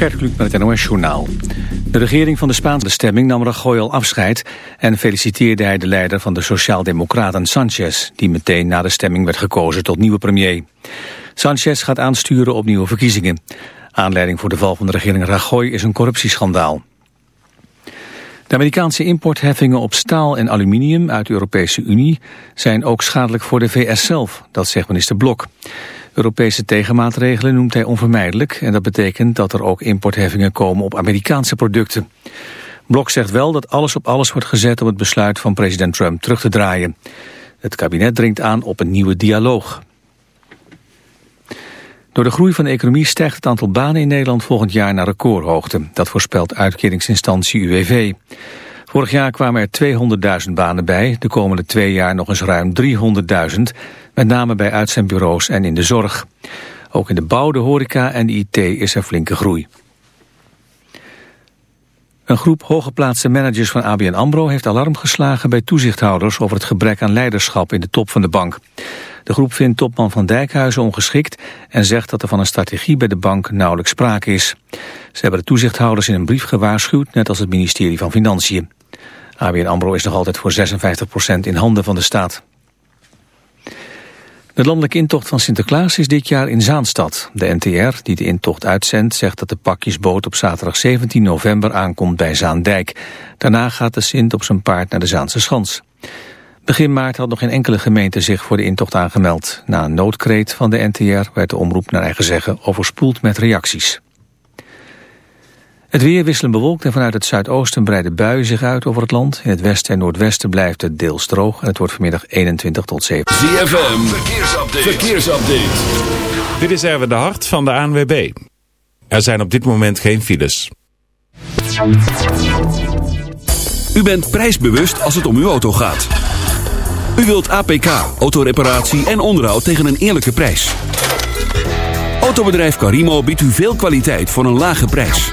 Gert Kluk met het NOS-journaal. De regering van de Spaanse stemming nam Rajoy al afscheid... en feliciteerde hij de leider van de Sociaaldemocraten Sanchez... die meteen na de stemming werd gekozen tot nieuwe premier. Sanchez gaat aansturen op nieuwe verkiezingen. Aanleiding voor de val van de regering Rajoy is een corruptieschandaal. De Amerikaanse importheffingen op staal en aluminium uit de Europese Unie... zijn ook schadelijk voor de VS zelf, dat zegt minister Blok. Europese tegenmaatregelen noemt hij onvermijdelijk... en dat betekent dat er ook importheffingen komen op Amerikaanse producten. Blok zegt wel dat alles op alles wordt gezet om het besluit van president Trump terug te draaien. Het kabinet dringt aan op een nieuwe dialoog. Door de groei van de economie stijgt het aantal banen in Nederland volgend jaar naar recordhoogte. Dat voorspelt uitkeringsinstantie UWV. Vorig jaar kwamen er 200.000 banen bij, de komende twee jaar nog eens ruim 300.000, met name bij uitzendbureaus en in de zorg. Ook in de bouw, de horeca en de IT is er flinke groei. Een groep hooggeplaatste managers van ABN AMRO heeft alarm geslagen bij toezichthouders over het gebrek aan leiderschap in de top van de bank. De groep vindt topman van Dijkhuizen ongeschikt en zegt dat er van een strategie bij de bank nauwelijks sprake is. Ze hebben de toezichthouders in een brief gewaarschuwd, net als het ministerie van Financiën. ABN AMRO is nog altijd voor 56% in handen van de staat. De landelijke intocht van Sinterklaas is dit jaar in Zaanstad. De NTR, die de intocht uitzendt, zegt dat de pakjesboot op zaterdag 17 november aankomt bij Zaandijk. Daarna gaat de Sint op zijn paard naar de Zaanse Schans. Begin maart had nog geen enkele gemeente zich voor de intocht aangemeld. Na een noodkreet van de NTR werd de omroep naar eigen zeggen overspoeld met reacties. Het weer wisselen bewolkt en vanuit het zuidoosten breiden buien zich uit over het land. In het westen en noordwesten blijft het deels droog en het wordt vanmiddag 21 tot 7. ZFM, verkeersupdate. verkeersupdate. Dit is Erwin de Hart van de ANWB. Er zijn op dit moment geen files. U bent prijsbewust als het om uw auto gaat. U wilt APK, autoreparatie en onderhoud tegen een eerlijke prijs. Autobedrijf Carimo biedt u veel kwaliteit voor een lage prijs.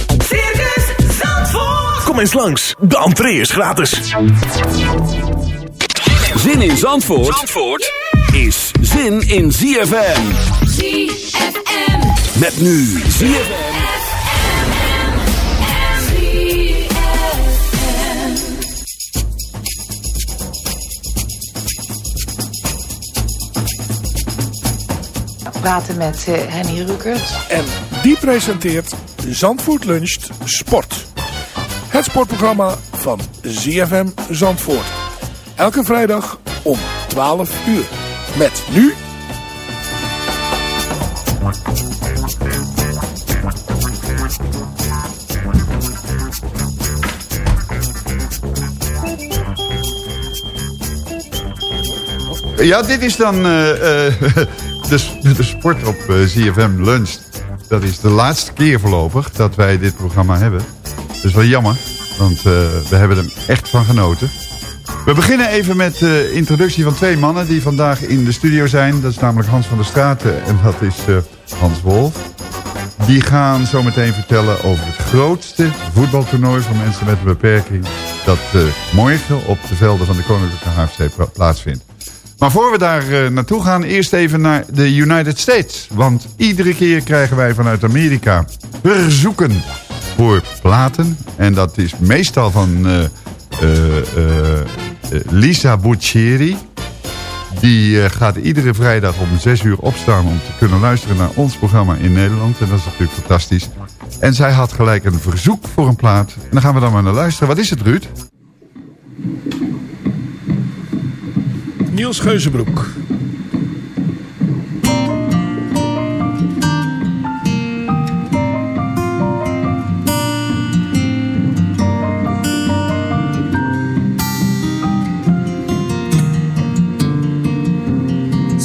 Eens langs, de entree is gratis. Zin in Zandvoort, Zandvoort is zin in ZFM. ZFM. Met nu ZFM. praten met uh, Henny Rukert. En die presenteert Zandvoort Luncht Sport. Het sportprogramma van ZFM Zandvoort. Elke vrijdag om 12 uur. Met nu... Ja, dit is dan uh, uh, de, de sport op uh, ZFM Lunch. Dat is de laatste keer voorlopig dat wij dit programma hebben. Dat is wel jammer, want we hebben er echt van genoten. We beginnen even met de introductie van twee mannen die vandaag in de studio zijn. Dat is namelijk Hans van der Straten en dat is Hans Wolf. Die gaan zo meteen vertellen over het grootste voetbaltoernooi voor mensen met een beperking. Dat morgen op de velden van de Koninklijke HFC plaatsvindt. Maar voor we daar naartoe gaan, eerst even naar de United States. Want iedere keer krijgen wij vanuit Amerika verzoeken voor platen. En dat is meestal van eh, eh, eh, Lisa Buccieri. Die gaat iedere vrijdag om 6 uur opstaan om te kunnen luisteren naar ons programma in Nederland. En dat is natuurlijk fantastisch. En zij had gelijk een verzoek voor een plaat. En dan gaan we dan maar naar luisteren. Wat is het, Ruud? Niels Geuzenbroek.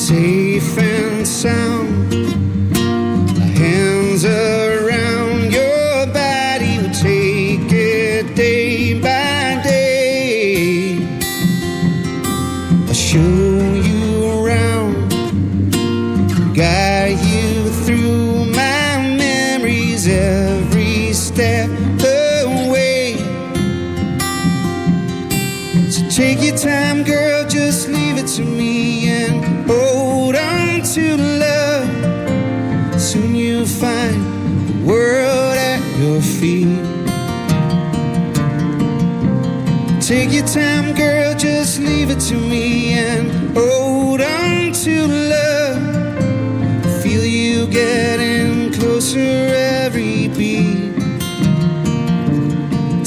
Safe and sound.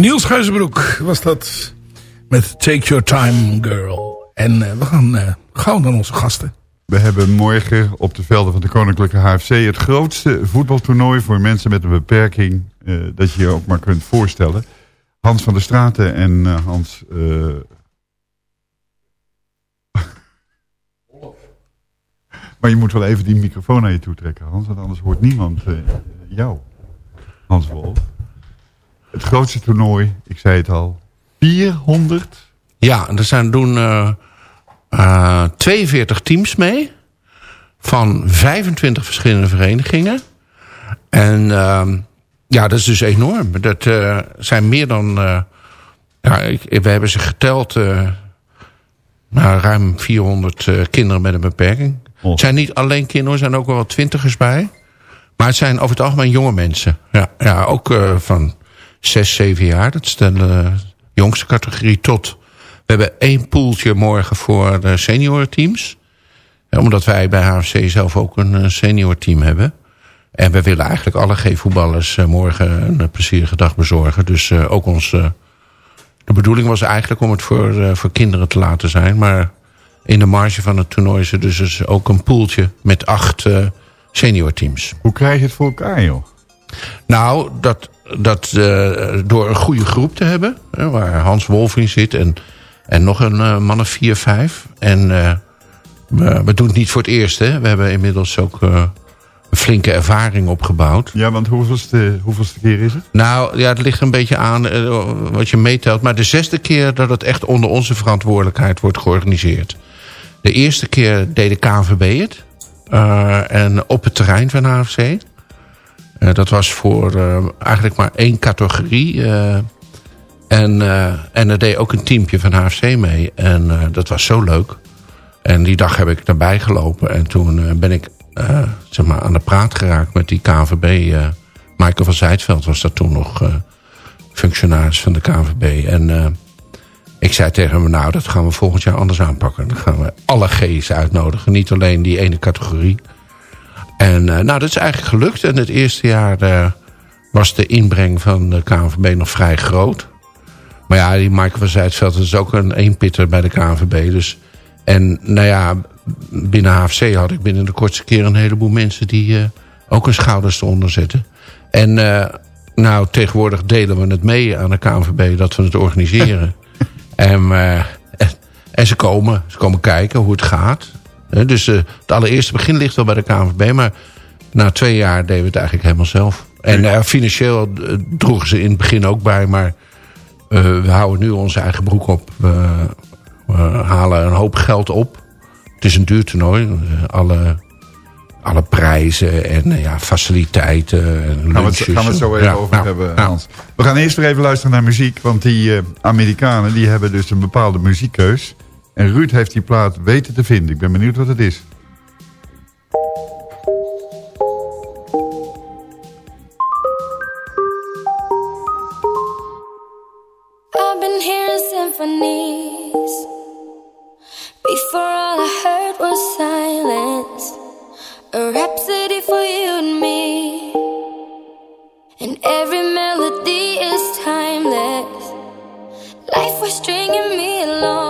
Niels Geuzenbroek was dat met Take Your Time Girl. En eh, we gaan eh, gauw naar onze gasten. We hebben morgen op de velden van de Koninklijke HFC... het grootste voetbaltoernooi voor mensen met een beperking... eh, dat je je ook maar kunt voorstellen. Hans van der Straten en Hans... maar je moet wel even die microfoon naar je toe trekken, Hans. Want anders hoort niemand jou, Hans Wolf. Het grootste toernooi, ik zei het al... 400 Ja, er zijn doen eh, 42 teams mee. Van 25 verschillende verenigingen. En ehm, ja, dat is dus enorm. Dat eh, zijn meer dan... eh, ja, ik, we hebben ze geteld... eh, nou, ruim 400 eh, kinderen met een beperking. Oh. Het zijn niet alleen kinderen, er zijn ook wel twintigers bij. Maar het zijn over het algemeen jonge mensen. Ja, ja ook van 6, 7 jaar. Dat is de eh, jongste categorie tot... We hebben één poeltje morgen voor de seniorenteams. Ja, Omdat wij bij HFC zelf ook een eh, seniorteam hebben. En we willen eigenlijk alle G-voetballers eh, morgen een plezierige dag bezorgen. Dus ook onze de bedoeling was eigenlijk om het voor, voor kinderen te laten zijn. Maar in de marge van het toernooi is er dus, dus ook een poeltje met acht uh, seniorteams. Hoe krijg je het voor elkaar, joh? Nou, dat, dat uh, door een goede groep te hebben. Hè, waar Hans Wolf in zit en, en nog een uh, man of vier, vijf. En we, we, doen het niet voor het eerst. Hè. We hebben inmiddels ook een flinke ervaring opgebouwd. Ja, want hoeveelste, hoeveelste keer is het? Nou, ja, het ligt een beetje aan uh, wat je meetelt. Maar de zesde keer dat het echt onder onze verantwoordelijkheid wordt georganiseerd. De eerste keer deed de KNVB het. Uh, en op het terrein van AFC. Uh, dat was voor eigenlijk maar één categorie. en, en er deed ook een teampje van AFC mee. En dat was zo leuk. En die dag heb ik erbij gelopen. En toen ben ik zeg maar aan de praat geraakt met die KVB. Michael van Zijtveld was dat toen nog functionaris van de KVB. En ik zei tegen hem, nou dat gaan we volgend jaar anders aanpakken. Dan gaan we alle G's uitnodigen, niet alleen die ene categorie. En nou dat is eigenlijk gelukt. En het eerste jaar was de inbreng van de KNVB nog vrij groot. Maar ja, die Michael van Zijtveld is ook een eenpitter bij de KNVB. Dus, en nou ja, binnen HFC had ik binnen de kortste keer een heleboel mensen die uh, ook hun schouders eronder zetten. En uh, nou, tegenwoordig delen we het mee aan de KNVB dat we het organiseren. en, uh, en ze komen, ze komen kijken hoe het gaat. Dus het allereerste begin ligt wel bij de KNVB, maar na twee jaar deden we het eigenlijk helemaal zelf. En financieel droegen ze in het begin ook bij, maar we houden nu onze eigen broek op. We, we halen een hoop geld op. Het is een duur toernooi. Eh, alle, alle prijzen en eh, ja, faciliteiten. En gaan, we het, gaan we het zo even ja, over nou, hebben, Hans. We gaan eerst weer even luisteren naar muziek. Want die uh, Amerikanen die hebben dus een bepaalde muziekkeus. En Ruud heeft die plaat weten te vinden. Ik ben benieuwd wat het is. I've been hearing symphonies Before all I heard was silence, a rhapsody for you and me. And every melody is timeless. Life was stringing me along.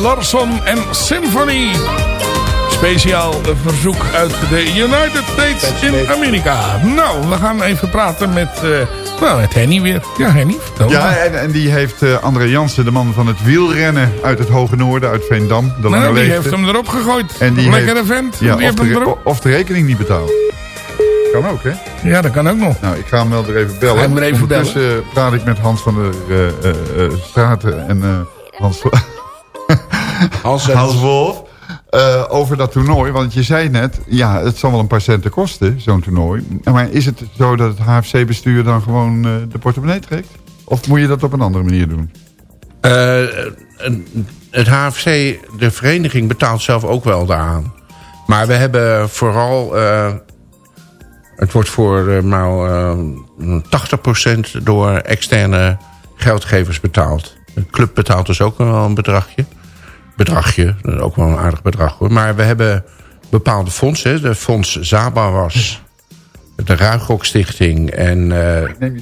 Larson en Symphony. Speciaal verzoek uit de United States in Amerika. Nou, we gaan even praten met, eh, nou, met Henny weer. Ja, Henny, vertel Ja, en, en die heeft eh, André Jansen, de man van het wielrennen uit het Hoge Noorden, uit Veendam. De Nou, die heeft hem erop gegooid. En die Lekkere heeft, vent. Ja, die heeft of, de, hem re- erop. of de rekening niet betaald. Kan ook, hè? Ja, dat kan ook nog. Nou, ik ga hem wel er even bellen. Ga hem er even Ondertussen eh, praat ik met Hans van der eh, Straten en Hans, Hans, Hans Wolf. eh, over dat toernooi. Want je zei net, ja, het zal wel een paar centen kosten, zo'n toernooi. Maar is het zo dat het HFC-bestuur dan gewoon eh, de portemonnee trekt? Of moet je dat op een andere manier doen? Eh, het HFC, de vereniging, betaalt zelf ook wel daaraan. Maar we hebben vooral... het wordt voor nou, eh, 80% door externe geldgevers betaald. De club betaalt dus ook wel een bedragje. Bedragje, dat is ook wel een aardig bedrag hoor. Maar we hebben bepaalde fondsen. De Fonds Zabawas, de Ruigrok Stichting en...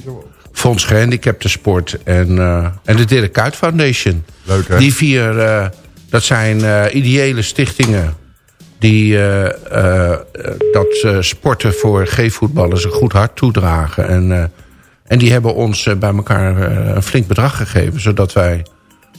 op. Fonds Gehandicapten Sport en, eh, en de Dirk Kuyt Foundation. Leuk, hè? Die vier, eh, dat zijn ideële stichtingen... die dat sporten voor G-voetballers een goed hart toedragen. En, en die hebben ons bij elkaar een flink bedrag gegeven... zodat wij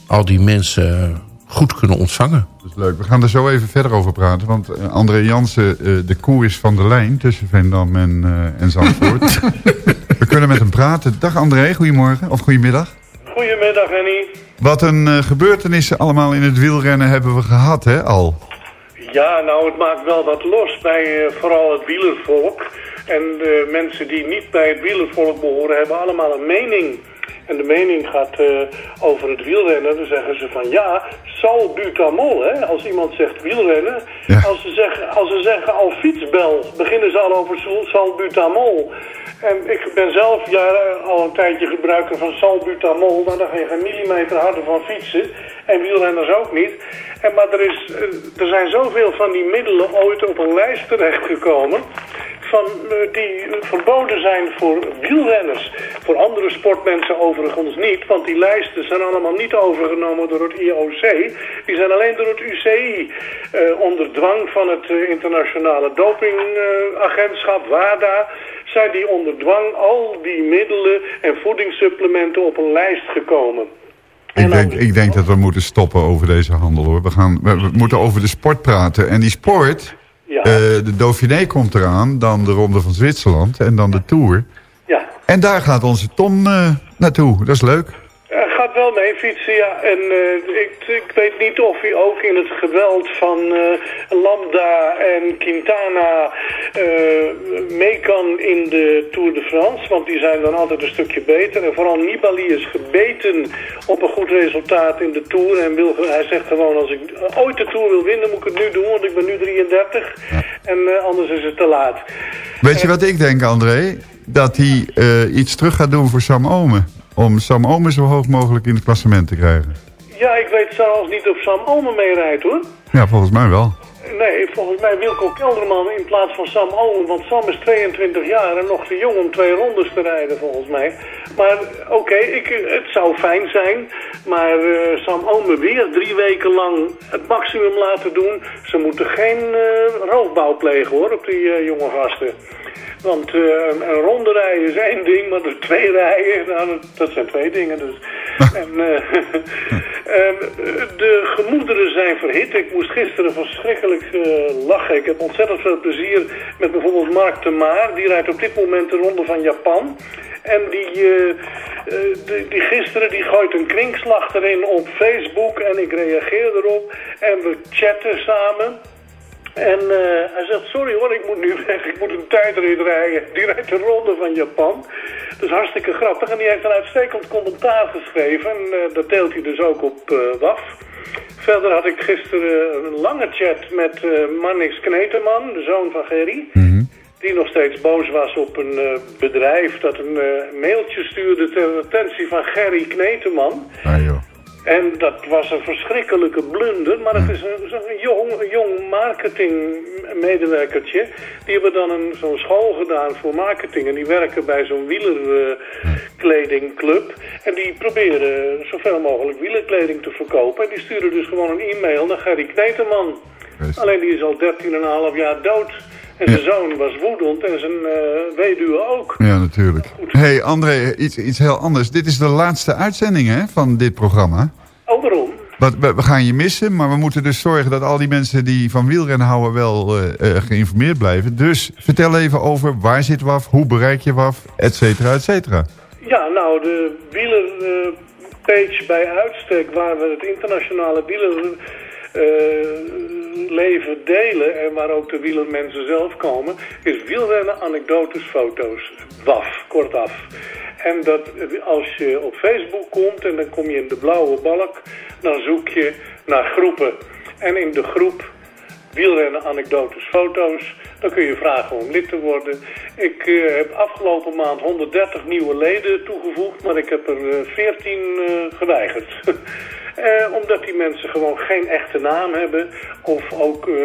al die mensen goed kunnen ontvangen. Dat is leuk. We gaan er zo even verder over praten. Want eh, André Jansen, eh, de koer is van de lijn tussen Veendam en, eh, en Zandvoort. We kunnen met hem praten. Dag André, goedemorgen of goedemiddag. Goedemiddag, Henny. Wat een gebeurtenissen allemaal in het wielrennen hebben we gehad, hè, al. Ja, nou, het maakt wel wat los bij eh, vooral het wielervolk. En de mensen die niet bij het wielervolk behoren, hebben allemaal een mening. En de mening gaat eh, over het wielrennen. Dan zeggen ze van ja, sal butamol. Hè? Als iemand zegt wielrennen. Als, ze zeggen, als ze zeggen al fietsbel, beginnen ze al over sal- salbutamol. En ik ben zelf jaren al een tijdje gebruiker van salbutamol. Nou, daar ga je geen millimeter harder van fietsen. En wielrenners ook niet. En, maar er, is, eh, er zijn zoveel van die middelen ooit op een lijst terechtgekomen van, eh, die verboden zijn voor wielrenners. Voor andere sportmensen overigens niet, want die lijsten zijn allemaal niet overgenomen door het IOC. Die zijn alleen door het UCI eh, onder dwang van het eh, internationale dopingagentschap WADA zijn die onder dwang al die middelen en voedingssupplementen op een lijst gekomen. Ik denk, ik denk dat we moeten stoppen over deze handel, hoor. We, gaan, we, we moeten over de sport praten. En die sport, Ja. eh, de Dauphiné komt eraan, dan de Ronde van Zwitserland en dan de Tour. Ja. En daar gaat onze Tom eh, naartoe. Dat is leuk. Gaat wel mee fietsen, ja. En eh, ik, ik weet niet of hij ook in het geweld van eh, Lambda en Quintana eh, mee kan in de Tour de France. Want die zijn dan altijd een stukje beter. En vooral Nibali is gebeten op een goed resultaat in de Tour. En wil, hij zegt gewoon, als ik ooit de Tour wil winnen, moet ik het nu doen. Want ik ben nu 33. En anders is het te laat. Weet je wat ik denk, André? Dat hij iets terug gaat doen voor Sam Omen. Om Sam Omen zo hoog mogelijk in het klassement te krijgen. Ja, ik weet zelfs niet of Sam Omen meerijdt hoor. Ja, volgens mij wel. Nee, volgens mij Wilco Kelderman in plaats van Sam Omen. Want Sam is 22 jaar en nog te jong om twee rondes te rijden volgens mij. Maar oké, ik het zou fijn zijn. Maar eh, Sam Omen weer drie weken lang het maximum laten doen. Ze moeten geen eh, roofbouw plegen hoor op die eh, jonge gasten. Want een, ronde rijden is één ding, maar er twee rijden, nou, dat, dat zijn twee dingen. Dus. en, de gemoederen zijn verhit. Ik moest gisteren verschrikkelijk eh, lachen. Ik heb ontzettend veel plezier met bijvoorbeeld Mark de Maar. Die rijdt op dit moment de ronde van Japan. En die, eh, die, gisteren die gooit een kwinkslag erin op Facebook en ik reageer erop. En we chatten samen. En hij zegt, sorry hoor, ik moet nu weg, ik moet een tijdrit rijden. Die rijdt de ronde van Japan. Is hartstikke grappig. En die heeft een uitstekend commentaar geschreven. En dat deelt hij dus ook op WAF. Verder had ik gisteren een lange chat met eh Mannix Kneteman, de zoon van Gerry. Die nog steeds boos was op een eh, bedrijf dat een eh, mailtje stuurde ter attentie van Gerry Kneteman. Ah, joh. En dat was een verschrikkelijke blunder, maar het is een, zo'n jong, een jong marketingmedewerkertje. Die hebben dan een, zo'n school gedaan voor marketing en die werken bij zo'n wielerkledingclub. en die proberen zoveel mogelijk wielerkleding te verkopen. En die sturen dus gewoon een e-mail naar Gerry Kneteman. Alleen die is al 13,5 jaar dood. En zijn zoon was woedend en zijn eh, weduwe ook. Ja, natuurlijk. hey, André, iets, iets heel anders. Dit is de laatste uitzending hè, van dit programma. Oh, waarom? Wat, we, we gaan je missen, maar we moeten dus zorgen dat al die mensen die van wielrennen houden wel eh, eh, geïnformeerd blijven. Dus vertel even over waar zit WAF, hoe bereik je WAF, et cetera, et cetera. Ja, nou, de wielerpage bij uitstek waar we het internationale wielerleven delen en waar ook de wielermensen zelf komen, is wielrennen, anekdotes, foto's. WAF, kortaf. En dat, als je op Facebook komt en dan kom je in de blauwe balk, dan zoek je naar groepen. En in de groep wielrennen, anekdotes, foto's. Dan kun je vragen om lid te worden. Ik eh, heb afgelopen maand 130 nieuwe leden toegevoegd, maar ik heb er eh, 14 eh, geweigerd. Eh, omdat die mensen gewoon geen echte naam hebben of ook eh,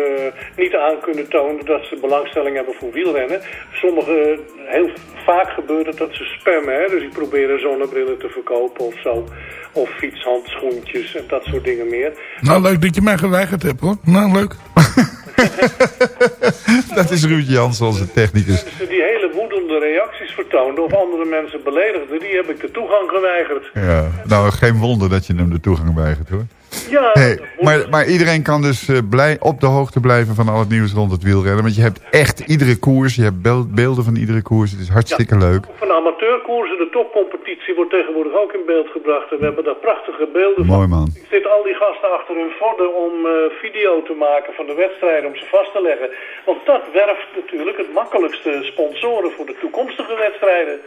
niet aan kunnen tonen dat ze belangstelling hebben voor wielrennen. Sommige, heel vaak gebeurt het dat ze spammen, hè? dus die proberen zonnebrillen te verkopen of zo. Of fietshandschoentjes en dat soort dingen meer. Nou, leuk dat je mij geweigerd hebt hoor. Nou, leuk. Dat is Ruud Jans, onze technicus. Die hele woedende reacties vertoonden of andere mensen beledigden, die heb ik de toegang geweigerd. Ja, nou, geen wonder dat je hem de toegang weigert hoor. Ja, Hey, maar, maar iedereen kan dus eh, blij, op de hoogte blijven van al het nieuws rond het wielrennen. Want je hebt echt iedere koers, je hebt beelden van iedere koers. Het is hartstikke leuk. Van de amateurkoersen, de topcompetitie wordt tegenwoordig ook in beeld gebracht. En we hebben daar prachtige beelden Mooi van. man. Ik zit al die gasten achter hun vodden om eh, video te maken van de wedstrijden, om ze vast te leggen. Want dat werft natuurlijk het makkelijkste sponsoren voor de toekomstige wedstrijden.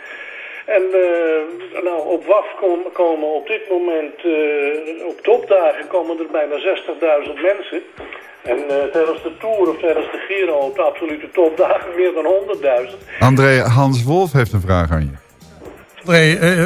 En eh, nou, op WAF kom- komen op dit moment, eh, op topdagen komen er bijna 60.000 mensen. En eh, tijdens de Tour of tijdens de Giro op de absolute topdagen meer dan 100.000. André Hans Wolf heeft een vraag aan je. André, eh,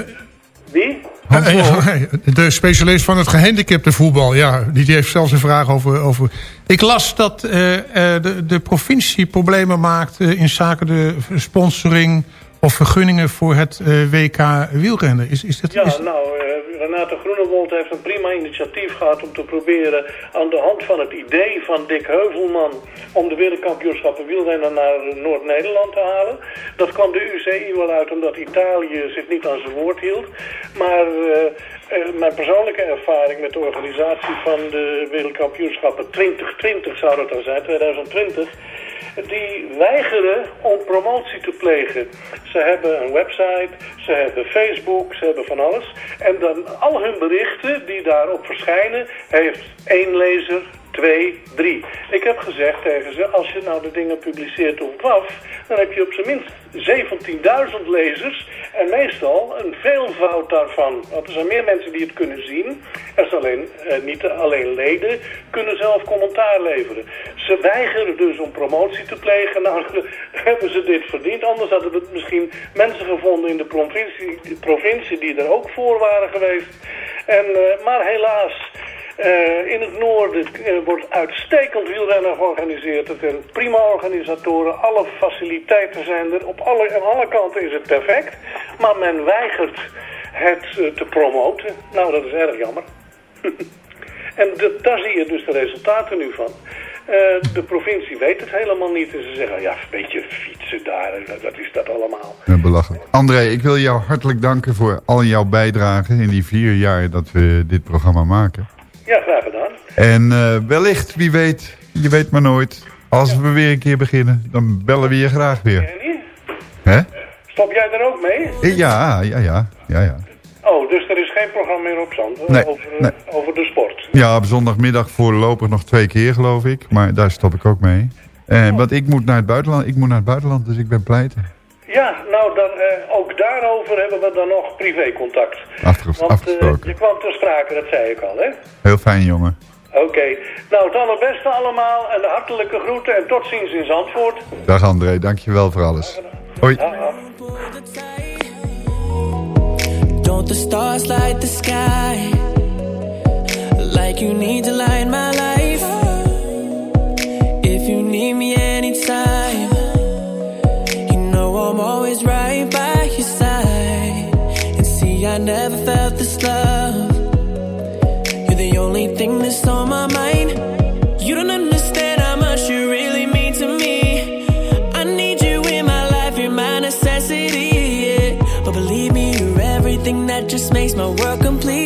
Wie? eh, de specialist van het gehandicapte voetbal. Ja, die heeft zelfs een vraag over... over... Ik las dat eh, eh, de, de provincie problemen maakt eh, in zaken de sponsoring of vergunningen voor het eh, WK wielrennen. Is, is dat, Ja, is, nou, eh, Renate Groenewold heeft een prima initiatief gehad om te proberen aan de hand van het idee van Dick Heuvelman om de wereldkampioenschappen wielrennen naar Noord-Nederland te halen. Dat kwam de UCI wel uit omdat Italië zich niet aan zijn woord hield. Maar eh, mijn persoonlijke ervaring met de organisatie van de wereldkampioenschappen 2020 zou dat dan zijn, 2020 die weigeren om promotie te plegen. Ze hebben een website, ze hebben Facebook, ze hebben van alles. En dan al hun berichten die daarop verschijnen, heeft één lezer, twee, drie. Ik heb gezegd tegen ze, als je nou de dingen publiceert op WAF, dan heb je op zijn minst 17.000 lezers en meestal een veelvoud daarvan. Want er zijn meer mensen die het kunnen zien. Er zijn alleen, eh, niet alleen leden kunnen zelf commentaar leveren. Ze weigeren dus om promotie te plegen. Nou, hebben ze dit verdiend. Anders hadden we misschien mensen gevonden in de provincie, provincie die er ook voor waren geweest. En, eh, maar helaas, eh, in het noorden eh, wordt uitstekend wielrennen georganiseerd. Het zijn prima organisatoren. Alle faciliteiten zijn er. Op alle, aan alle kanten is het perfect. Maar men weigert het eh, te promoten. Nou, dat is erg jammer. en de- daar zie je dus de resultaten nu van. De provincie weet het helemaal niet. En ze zeggen, ja, een beetje fietsen daar. dat is dat allemaal. Belachelijk. André, ik wil jou hartelijk danken voor al jouw bijdrage in die vier jaar dat we dit programma maken. Ja, graag gedaan. En eh, wellicht, wie weet, je weet maar nooit, als we weer een keer beginnen, dan bellen we je graag weer. Hè? stop jij er ook mee? Ja, ja, ja, ja, ja. Oh, dus er is geen programma meer op zand eh, Nee, over, eh, nee. over de sport. Ja, op zondagmiddag voorlopig nog twee keer, geloof ik. Maar daar stop ik ook mee. Eh, want ik moet naar het buitenland, ik moet naar het buitenland, dus ik ben pleiten. Ja, nou, dan, eh, ook daarover hebben we dan nog privécontact. Want afgesproken. je kwam ter sprake, dat zei ik al, hè? Heel fijn, jongen. Oké. Nou, het allerbeste allemaal en de hartelijke groeten en tot ziens in Zandvoort. Dag André, dankjewel voor alles. Hoi. Don't the stars light the sky? like you need to light my life. If you need me anytime, always right by your side. And see, I never felt this love. You're the only thing that's on my mind. You don't understand how much you really mean to me. I need you in my life, you're my necessity. Yeah. But believe me, you're everything that just makes my world complete.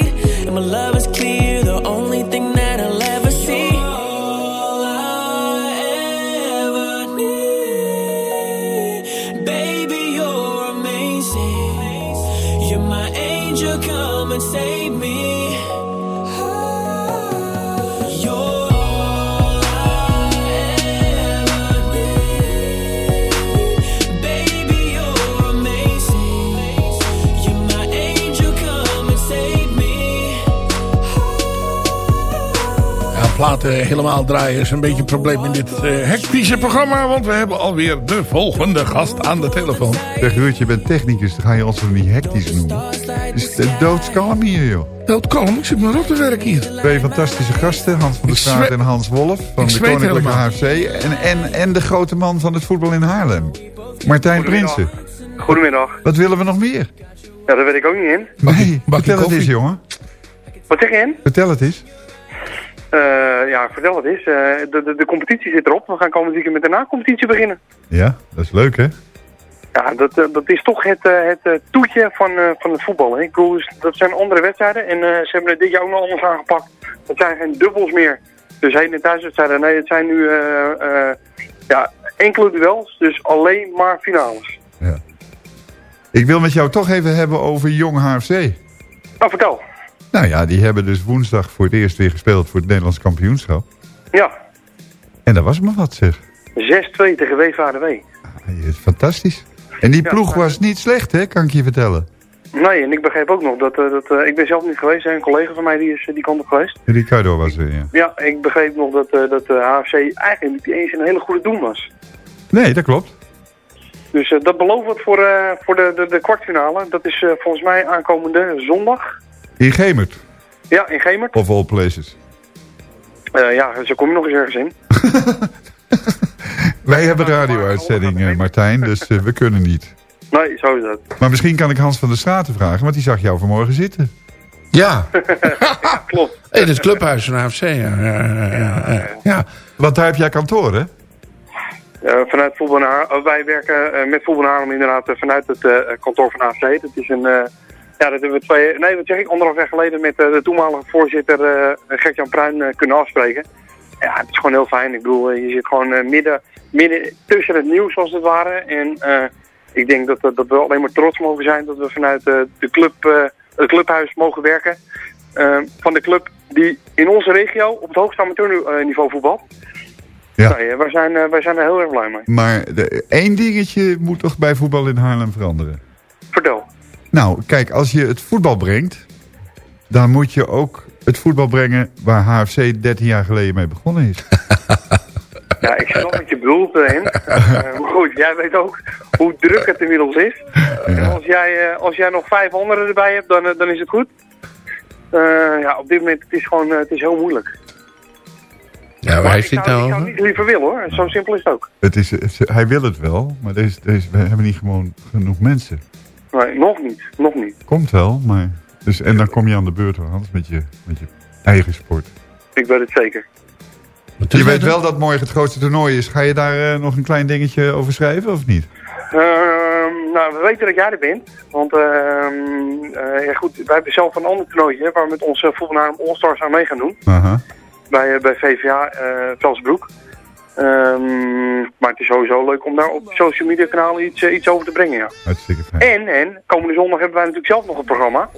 Platen helemaal draaien is een beetje een probleem in dit eh, hectische programma. Want we hebben alweer de volgende gast aan de telefoon. Zeg Ruud, je bent technicus, dan ga je ons toch niet hectisch noemen. Het is de doodskalm hier, joh. Doodkalm, ik zit maar op te werk hier. Twee fantastische gasten, Hans van der Straat en Hans Wolf van ik de Koninklijke. HFC. En, en, en de grote man van het voetbal in Haarlem, Martijn Prinsen. Goedemiddag. Wat willen we nog meer? Ja, daar weet ik ook niet in. Nee, vertel het eens, jongen. Wat zeg je in? Vertel het eens. Eh, ja, vertel het eens. Eh, de, de, de competitie zit erop. We gaan komend weekend met de na-competitie beginnen. Ja, dat is leuk, hè? Ja, dat, eh, dat is toch het, het toetje van, van het voetbal. Hè? Ik bedoel, dus, dat zijn andere wedstrijden. En ze hebben het dit jaar ook nog anders aangepakt. Het zijn geen dubbels meer. Dus heen- en thuiswedstrijden. Nee, het zijn nu ja, enkele duels. Dus alleen maar finales. Ik wil met jou toch even hebben over Jong HFC. Nou, vertel. Nou ja, die hebben dus woensdag voor het eerst weer gespeeld voor het Nederlands kampioenschap. Ja, En dat was maar wat, zeg. 6-2 tegen WVADW. Is fantastisch. En die ploeg was niet slecht, hè, kan ik je vertellen. Nee, en ik begreep ook nog dat... eh, dat eh, ik ben zelf niet geweest. Een collega van mij die is eh, die kant op geweest. Ricardo was er, ja. Ja, ik begreep nog dat, dat de HFC eigenlijk niet eens een hele goede doen was. Nee, dat klopt. Dus dat belooft voor, eh, voor de, de, de kwartfinale. Dat is volgens mij aankomende zondag. In Gemert, Ja, in Gemert. of all places. Eh, ja, zo kom je nog eens ergens in. Wij hebben radio-uitzending, eh, Martijn, dus eh, we kunnen niet. Nee, zo is dat. Maar misschien kan ik Hans van der Straten vragen, want die zag jou vanmorgen zitten. Ja. Klopt. Hey, dit is het clubhuis van AFC. Ja, ja, ja, ja, ja. ja. Want daar heb jij kantoor, hè? Eh, vanuit voetbal wij werken eh, met voetbal Haarlem inderdaad vanuit het eh, kantoor van AFC. Dat is een, eh, ja, dat hebben we twee, nee, wat zeg ik, anderhalf jaar geleden met eh, de toenmalige voorzitter eh Gert-Jan Pruin eh, kunnen afspreken. Ja, het is gewoon heel fijn. Ik bedoel, je zit gewoon midden, midden tussen het nieuws als het ware. En ik denk dat, dat we alleen maar trots mogen zijn dat we vanuit de club, het clubhuis mogen werken. Van de club die in onze regio op het hoogste amateurniveau voetbalt. Ja. Nee, eh, wij, zijn, wij zijn er heel erg blij mee. Maar de, één dingetje moet toch bij voetbal in Haarlem veranderen? Vertel. Nou, kijk, als je het voetbal brengt... dan moet je ook het voetbal brengen waar HFC 13 jaar geleden mee begonnen is. Ja, ik snap wat je bedoelt, eh, Hen. Eh, maar goed, jij weet ook hoe druk het inmiddels is. En als jij, eh, als jij nog vijf anderen erbij hebt, dan, eh, dan is het goed. Eh, ja, op dit moment het is gewoon eh, het is heel moeilijk. Ja, waar Maar heeft ik hij zou, het ik nou zou het niet liever willen hoor. Zo simpel is het ook. Het is, het- hij wil het wel, maar deze, deze, we hebben niet gewoon genoeg mensen. Nee, nog niet. Nog niet. Komt wel, maar... Dus, en dan kom je aan de beurt, hoor, Hans, met je, met je eigen sport. Ik weet het zeker. Je weet wel dat morgen het grootste toernooi is. Ga je daar eh, nog een klein dingetje over schrijven, of niet? Ehm, nou, we weten dat jij er bent. Want ehm, eh, ja, goed, wij hebben zelf een ander toernooitje hè, waar we met onze voetbalnaam All-Stars aan mee gaan doen. Aha. bij, eh, bij VVA eh Velsbroek. Ehm, maar het is sowieso leuk om daar op social media kanalen iets, eh, iets over te brengen, ja. Hartstikke fijn. En, en, komende zondag hebben wij natuurlijk zelf nog een programma.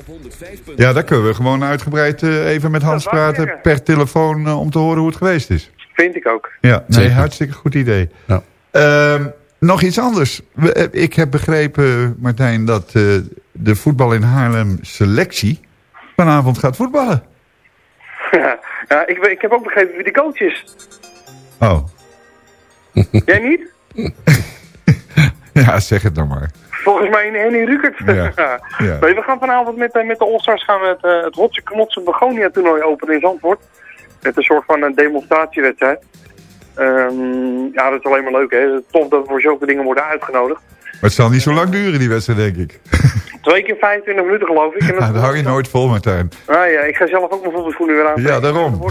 Ja, daar kunnen we gewoon uitgebreid eh, even met Hans praten per telefoon eh, om te horen hoe het geweest is. Vind ik ook. Ja, nee, Zeker. hartstikke goed idee. Ja. Ehm, nog iets anders. Ik heb begrepen, Martijn, dat eh, de voetbal in Haarlem selectie vanavond gaat voetballen. ja, ik, ik heb ook begrepen wie de coach is. Oh, Jij niet? ja, zeg het dan maar. Volgens mij een Henny Rukert. Ja, ja. Nee, we gaan vanavond met, eh, met de All-Stars gaan we het, eh, het Hotse Knotse Begonia toernooi openen in Zandvoort. Met een soort van een demonstratiewedstrijd. Ehm, ja, dat is alleen maar leuk hè. Tof dat we voor zulke dingen worden uitgenodigd. Maar het zal niet zo lang duren, die wedstrijd, denk ik. Twee keer 25 minuten geloof ik. En dat, Ja, dat hou je nooit vol, Martijn. Ah, ja, ik ga zelf ook mijn voetbalschoenen weer aan. Ja, daarom.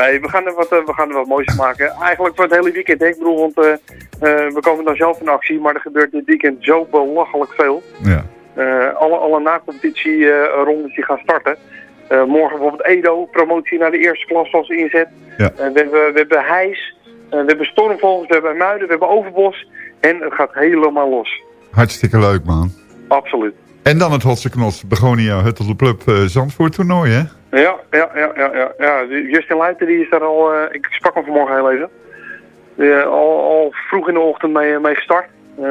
Nee, we gaan er wat, eh, we gaan er wat moois van maken. Eigenlijk voor het hele weekend. Hè. Ik bedoel, want eh, eh, we komen dan zelf in actie, maar er gebeurt dit weekend zo belachelijk veel. Ja. Alle alle na-competitie-rondes die gaan starten. Morgen bijvoorbeeld Edo, promotie naar de eerste klas als inzet. Ja. We, hebben, we hebben Heijs, we hebben Stormvogels, we hebben Muiden, we hebben Overbos. En het gaat helemaal los. Hartstikke leuk, man. Absoluut. En dan het Hotse Knots, Begonia Huttelplub uh, Zandvoort toernooi, hè? Ja, ja, ja, ja, ja. ja. Justin Luiten die is daar al, eh, ik sprak hem vanmorgen heel even. Eh, al, al vroeg in de ochtend mee, mee gestart. Eh,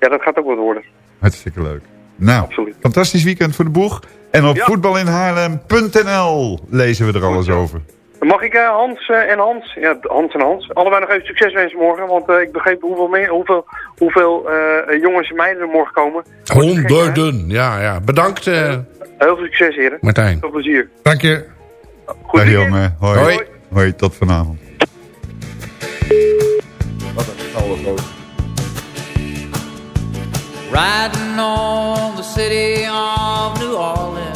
ja, dat gaat ook wat worden. Hartstikke leuk. Nou, fantastisch weekend voor de boeg. En op Ja. voetbalinhaarlem.nl lezen we er alles over. Mag ik eh, Hans eh, en Hans, ja Hans en Hans, allebei nog even succes wensen morgen. Want eh, ik begreep hoeveel, meer, hoeveel, hoeveel eh, jongens en meiden er morgen komen. Honderden, ja, ja. Bedankt, eh, Heel veel succes heren. Martijn. Veel plezier. Dank je. Goed Dag jongen. Hoi. Hoi. Hoi. tot vanavond. Wat een Riding on the city of New Orleans,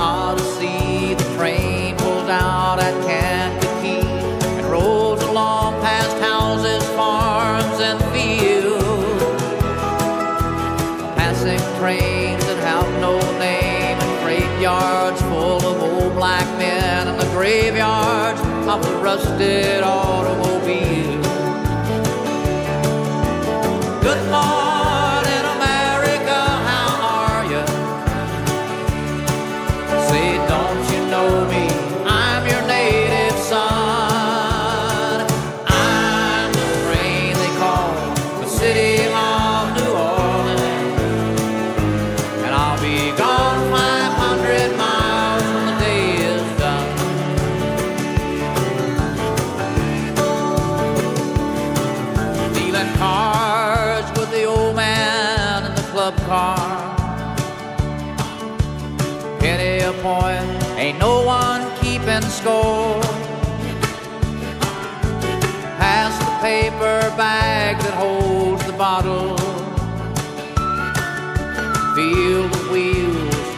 men and the graveyards of the rusted automobiles.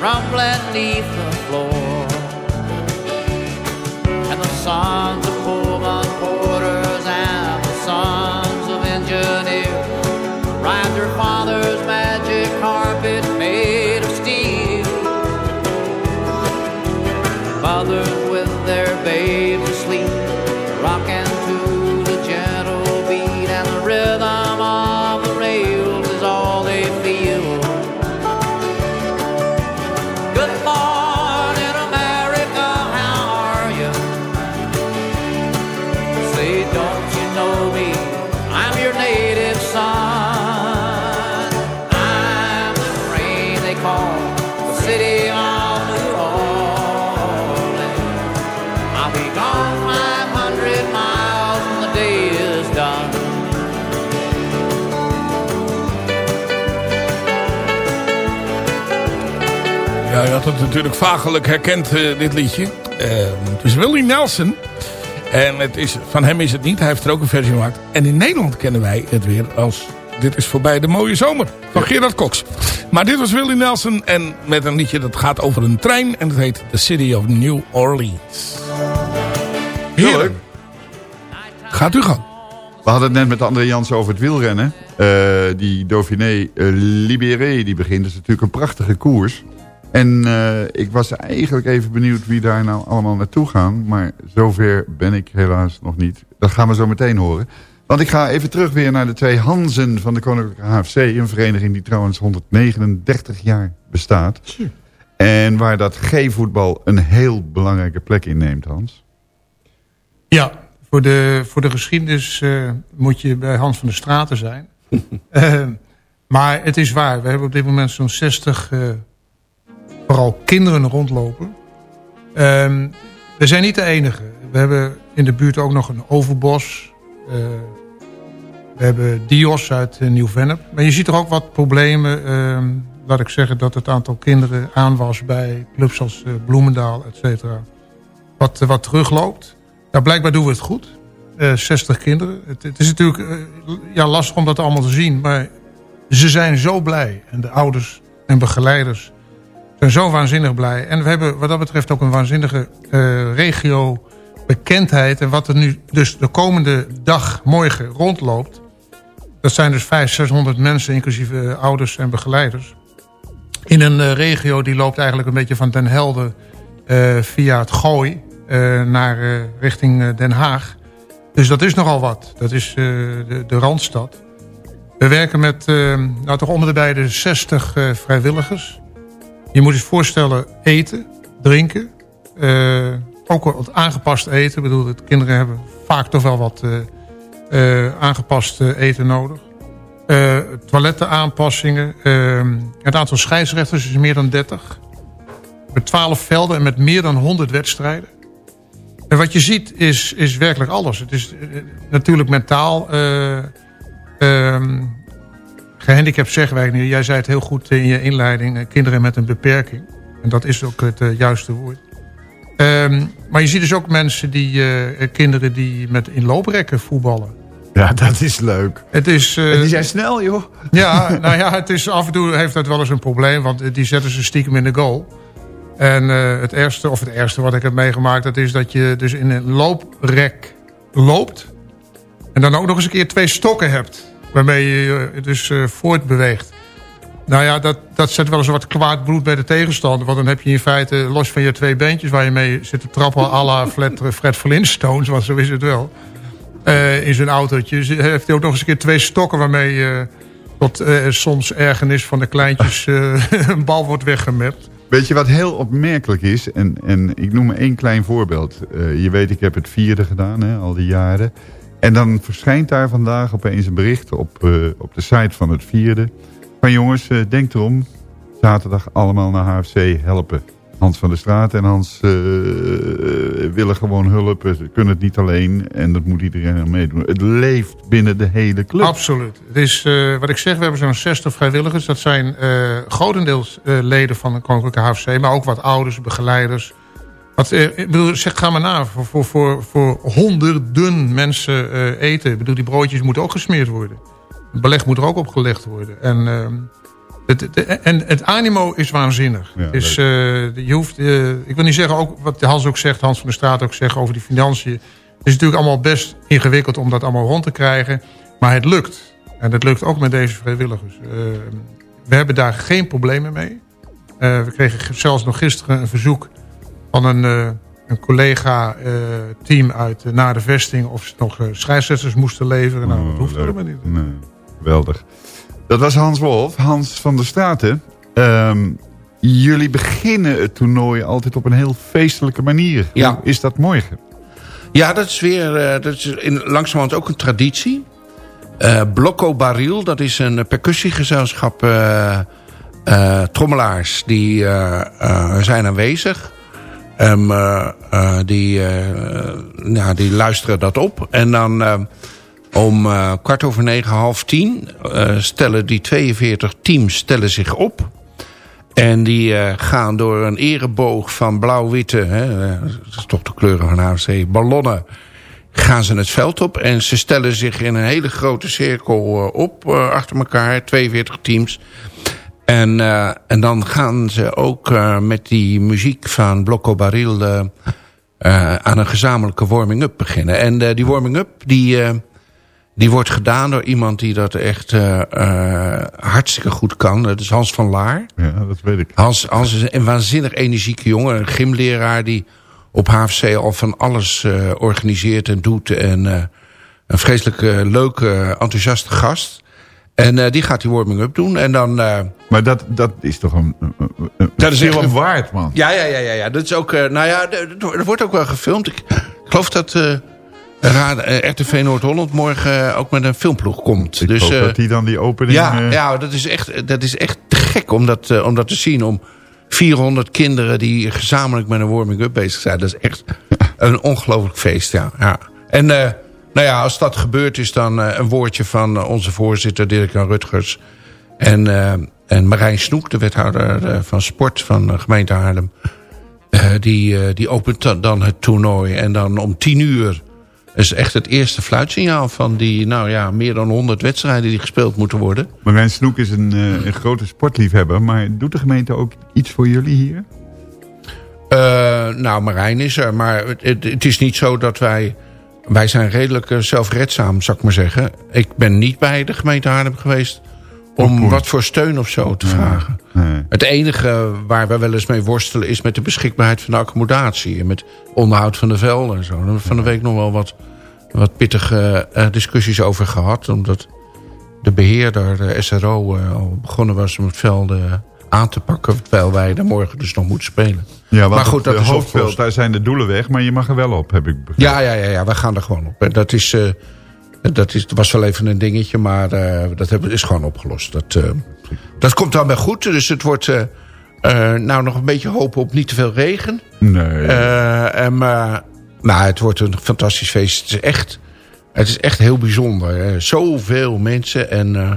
from Flat Ja, je had het natuurlijk vagelijk herkend, eh, dit liedje. Het is Willie Nelson. En het is, van hem is het niet. Hij heeft er ook een versie gemaakt. En in Nederland kennen wij het weer als... Dit is voorbij de mooie zomer van Gerard Cox. Maar dit was Willie Nelson. En met een liedje dat gaat over een trein. En het heet The City of New Orleans. Heerlijk. Gaat u gang. We hadden het net met André Jansen over het wielrennen. Eh, die Dauphiné eh, Libéré, die begint. Dat is natuurlijk een prachtige koers. En eh, ik was eigenlijk even benieuwd wie daar nou allemaal naartoe gaan. Maar zover ben ik helaas nog niet. Dat gaan we zo meteen horen. Want ik ga even terug weer naar de twee Hansen van de Koninklijke HFC. Een vereniging die trouwens 139 jaar bestaat. En waar dat G-voetbal een heel belangrijke plek inneemt, Hans. Ja, voor de, voor de geschiedenis eh, moet je bij Hans van der Straten zijn. Eh, maar het is waar, we hebben op dit moment zo'n 60 eh, vooral kinderen rondlopen. Ehm, we zijn niet de enige. We hebben in de buurt ook nog een overbos. Eh, we hebben Dios uit eh, Nieuw-Vennep. Maar je ziet er ook wat problemen. ehm, laat ik zeggen dat het aantal kinderen aan was bij clubs als eh, Bloemendaal, et cetera. Wat, wat terugloopt. Nou, blijkbaar doen we het goed. Eh, 60 kinderen. Het, het is natuurlijk ja, lastig om dat allemaal te zien. Maar ze zijn zo blij. En de ouders en begeleiders zijn zo waanzinnig blij. En we hebben wat dat betreft ook een waanzinnige eh, regio bekendheid. En wat er nu dus de komende dag, morgen, rondloopt... dat zijn dus 500, 600 mensen, inclusief eh, ouders en begeleiders... in een eh, regio die loopt eigenlijk een beetje van Den Helder... via het Gooi naar richting Den Haag. Dus dat is nogal wat. Dat is de, de Randstad. We werken met nou, toch onder de bij de 60 eh, vrijwilligers... Je moet je voorstellen eten, drinken. eh, ook wat aangepast eten. Ik bedoel, de kinderen hebben vaak toch wel wat eh, eh, aangepast eten nodig. Toilettenaanpassingen. het aantal scheidsrechters is meer dan 30. Met 12 velden en met meer dan 100 wedstrijden. En wat je ziet is, is werkelijk alles. Het is natuurlijk mentaal... eh, ehm, Gehandicapt zeggen wij niet. Jij zei het heel goed in je inleiding. eh, Kinderen met een beperking. En dat is ook het eh, juiste woord. Ehm, maar je ziet dus ook mensen die... eh, kinderen die met in looprekken voetballen. Ja, dat is leuk. Het is, En die zijn snel, joh. Ja, nou ja, het is, af en toe heeft dat wel eens een probleem. Want die zetten ze stiekem in de goal. En het ergste, of het ergste wat ik heb meegemaakt... dat is dat je dus in een looprek loopt. En dan ook nog eens een keer twee stokken hebt. Waarmee je dus eh, voortbeweegt. Nou ja, dat, dat zet wel eens wat kwaad bloed bij de tegenstander. Want dan heb je in feite, los van je twee beentjes... waar je mee zit te trappen à la Fred, Fred Flintstones... want zo is het wel. eh, in zijn autootje. Heeft hij ook nog eens een keer twee stokken... waarmee je tot eh, soms ergernis van de kleintjes... eh, een bal wordt weggemapt. Weet je wat heel opmerkelijk is? En, en ik noem één klein voorbeeld. Eh, je weet, ik heb het vierde gedaan, hè, al die jaren. En dan verschijnt daar vandaag opeens een bericht op, eh, op de site van het vierde. Van jongens, eh, denk erom. Zaterdag allemaal naar HFC helpen. Hans van der Straat en Hans eh, willen gewoon hulp. Ze kunnen het niet alleen en dat moet iedereen aan meedoen. Het leeft binnen de hele club. Absoluut. Het is, wat ik zeg, we hebben zo'n 60 vrijwilligers. Dat zijn grotendeels leden van de Koninklijke HFC... maar ook wat ouders, begeleiders. Wat, eh, ik bedoel, zeg, ga maar na. Voor, voor, voor, voor honderden mensen eh, eten. Ik bedoel, die broodjes moeten ook gesmeerd worden. Het beleg moet er ook opgelegd worden. En, ehm, het, het- en het animo is waanzinnig. Ja, is, eh, je hoeft, eh, ik wil niet zeggen, ook wat Hans ook zegt, Hans van der Straat ook zegt over die financiën. Het is natuurlijk allemaal best ingewikkeld om dat allemaal rond te krijgen. Maar het lukt. En dat lukt ook met deze vrijwilligers. Eh, we hebben daar geen problemen mee. We kregen zelfs nog gisteren een verzoek van een, eh, een collega-team uit uh, na de vesting... of ze nog eh, scheidsrechters moesten leveren. Nou, dat hoeft helemaal niet. Nee, geweldig. Dat was Hans Wolf, Hans van der Straten. Ehm, jullie beginnen het toernooi altijd op een heel feestelijke manier. Ja. Hoe is dat morgen? Ja, dat is weer eh, dat is in, langzamerhand ook een traditie. Eh Blocco Baril, dat is een percussiegezelschap... eh, eh, trommelaars, die eh, eh, zijn aanwezig. Eh, die, ja, die luisteren dat op. En dan om kwart over negen, half tien... stellen die 42 teams stellen zich op... En die gaan door een ereboog van blauw-witte... dat is toch de kleuren van AFC, ballonnen... gaan ze het veld op en ze stellen zich in een hele grote cirkel op... achter elkaar, 42 teams. En, eh, en dan gaan ze ook eh, met die muziek van Blocco Baril... eh, aan een gezamenlijke warming-up beginnen. En die warming-up die... die wordt gedaan door iemand die dat echt hartstikke goed kan. Dat is Hans van Laar. Ja, dat weet ik. Hans, Hans is een waanzinnig energieke jongen. Een gymleraar die op HFC al van alles organiseert en doet. En een vreselijk leuke, enthousiaste gast. En eh, die gaat die warming-up doen. En dan... eh, Maar dat, dat is toch een, Dat is film waard, man. Ja, ja, ja, ja, ja. Dat is ook, eh, nou ja, er, wordt ook wel gefilmd. Ik, ik geloof dat RTV Noord-Holland morgen ook met een filmploeg komt. Ik dus, dat die dan die opening... ja, ja dat, is echt, dat is echt te gek om dat, om dat te zien. Om 400 kinderen die gezamenlijk met een warming-up bezig zijn. Dat is echt een ongelooflijk feest, ja. ja. En nou ja, als dat gebeurd is, dan eh, een woordje van eh, onze voorzitter Dirk-Jan Rutgers. En, eh, en Marijn Snoek, de wethouder van sport van de gemeente Haarlem. Die, die opent dan- het toernooi. En dan om tien uur is echt het eerste fluitsignaal van die, nou ja, meer dan 100 wedstrijden die gespeeld moeten worden. Marijn Snoek is een, een grote sportliefhebber. Maar doet de gemeente ook iets voor jullie hier? Nou, Marijn is er, maar het, het is niet zo dat wij... Wij zijn redelijk eh, zelfredzaam, zou ik maar zeggen. Ik ben niet bij de gemeente Haarlem geweest... om wat voor steun of zo te vragen. Het enige waar we wel eens mee worstelen... is met de beschikbaarheid van de accommodatie... en met onderhoud van de velden en zo. Daar hebben we van de week nog wel wat, wat pittige eh, discussies over gehad... omdat de beheerder, de SRO, eh, al begonnen was om het velden aan te pakken... terwijl wij er morgen dus nog moeten spelen. Ja, maar goed, dat hoofdveld, opgelost. daar zijn de doelen weg. Maar je mag er wel op, heb ik begrepen. Ja, ja, ja, ja, we gaan er gewoon op. En Dat, is, eh, dat is, was wel even een dingetje, maar eh, dat hebben, is gewoon opgelost. Dat, eh, dat komt dan wel goed. Dus het wordt eh, eh, nou nog een beetje hopen op niet te veel regen. Nee. Eh, en, maar, maar het wordt een fantastisch feest. Het is echt, het is echt heel bijzonder. Hè. Zoveel mensen en eh,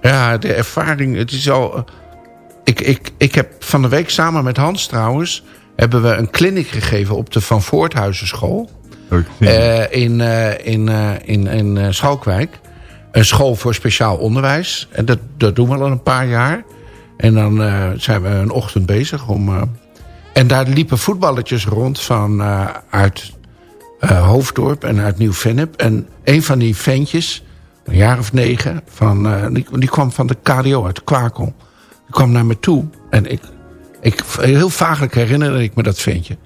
ja, de ervaring. Het is al. Ik, ik, ik heb van de week samen met Hans trouwens... hebben we een clinic gegeven op de Van Voorthuizenschool. Eh, in, eh, in, eh, in, in Schalkwijk. Een school voor speciaal onderwijs. En dat, dat doen we al een paar jaar. En dan zijn we een ochtend bezig om... en daar liepen voetballetjes rond van uit Hoofddorp en uit Nieuw-Vennep. En een van die ventjes, een jaar of negen, van, die, die kwam van de KDO uit Kwakel. Kwam naar me toe. En ik, ik heel vaaglijk herinnerde ik me dat ventje.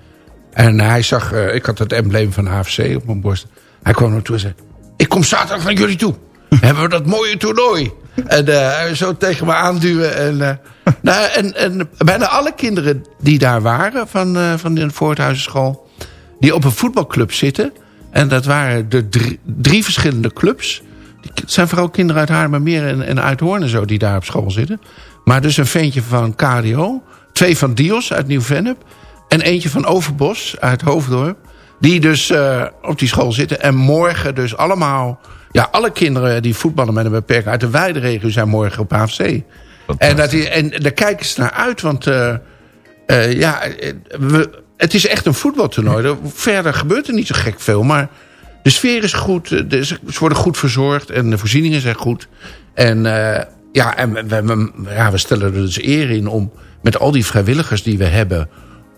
En hij zag, eh, ik had het embleem van AFC op mijn borst. Hij kwam naar me toe en zei... Ik kom zaterdag naar jullie toe. Hebben we dat mooie toernooi. En hij zo tegen me aanduwen. En, eh, nou, en, en bijna alle kinderen die daar waren van, eh, van de Voorthuizenschool... die op een voetbalclub zitten... en dat waren de drie, drie verschillende clubs... Het zijn vooral kinderen uit Haarlemmermeer en, en uit Hoorn en zo die daar op school zitten. Maar dus een ventje van KDO. Twee van Dios uit Nieuw-Vennep. En eentje van Overbos uit Hoofddorp. Die dus eh, op die school zitten. En morgen dus allemaal... Ja, alle kinderen die voetballen met een beperking uit de wijde regio zijn morgen op AFC. En, dat, die- en daar kijken ze naar uit, want eh, eh, ja, we, het is echt een voetbaltoernooi. Er- Verder gebeurt er niet zo gek veel, maar de sfeer is goed. de- Ze worden goed verzorgd en de voorzieningen zijn goed. En ja, en we, we- ja, we stellen er dus eer in om met al die vrijwilligers die we hebben...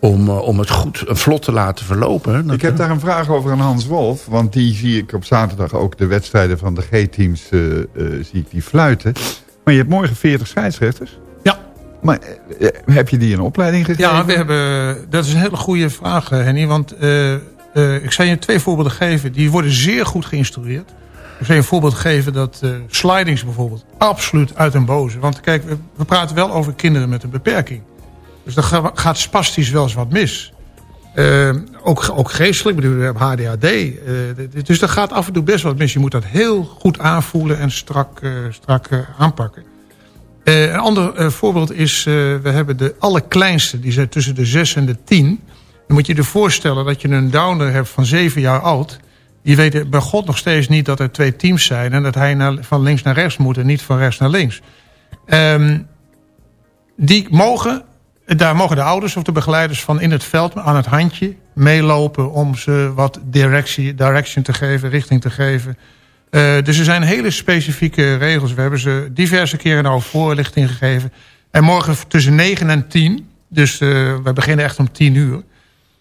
om, eh, om het goed en vlot te laten verlopen. Ik heb daar een vraag over aan Hans Wolf. Want die zie ik op zaterdag ook de wedstrijden van de G-teams eh, eh, zie ik die fluiten. Maar je hebt morgen 40 scheidsrechters. Ja. Maar eh, eh, heb je die een opleiding gegeven? Ja, we hebben, dat is een hele goede vraag, eh, Henny. Want eh, eh, ik zal je twee voorbeelden geven. Die worden zeer goed geïnstrueerd. Ik zal je een voorbeeld geven dat eh, slidings bijvoorbeeld absoluut uit een boze. Want kijk, we, praten wel over kinderen met een beperking. Dus dan ga- gaat spastisch wel eens wat mis. Eh, ook, ook geestelijk, bedoel, we hebben HDHD. eh, dus dat gaat af en toe best wat mis. Je moet dat heel goed aanvoelen en strak, strak aanpakken. Een ander voorbeeld is, we hebben de allerkleinste, die zijn tussen de 6 en de 10. Dan moet je je voorstellen dat je een downer hebt van 7 jaar oud. Die weet bij God nog steeds niet dat er twee teams zijn... en dat hij naar, van links naar rechts moet en niet van rechts naar links. Ehm, die mogen, daar mogen de ouders of de begeleiders van in het veld aan het handje meelopen... om ze wat directie, direction te geven, richting te geven... Eh, dus er zijn hele specifieke regels. We hebben ze diverse keren nou voorlichting gegeven. En morgen tussen 9 en 10, dus eh, we beginnen echt om 10 uur.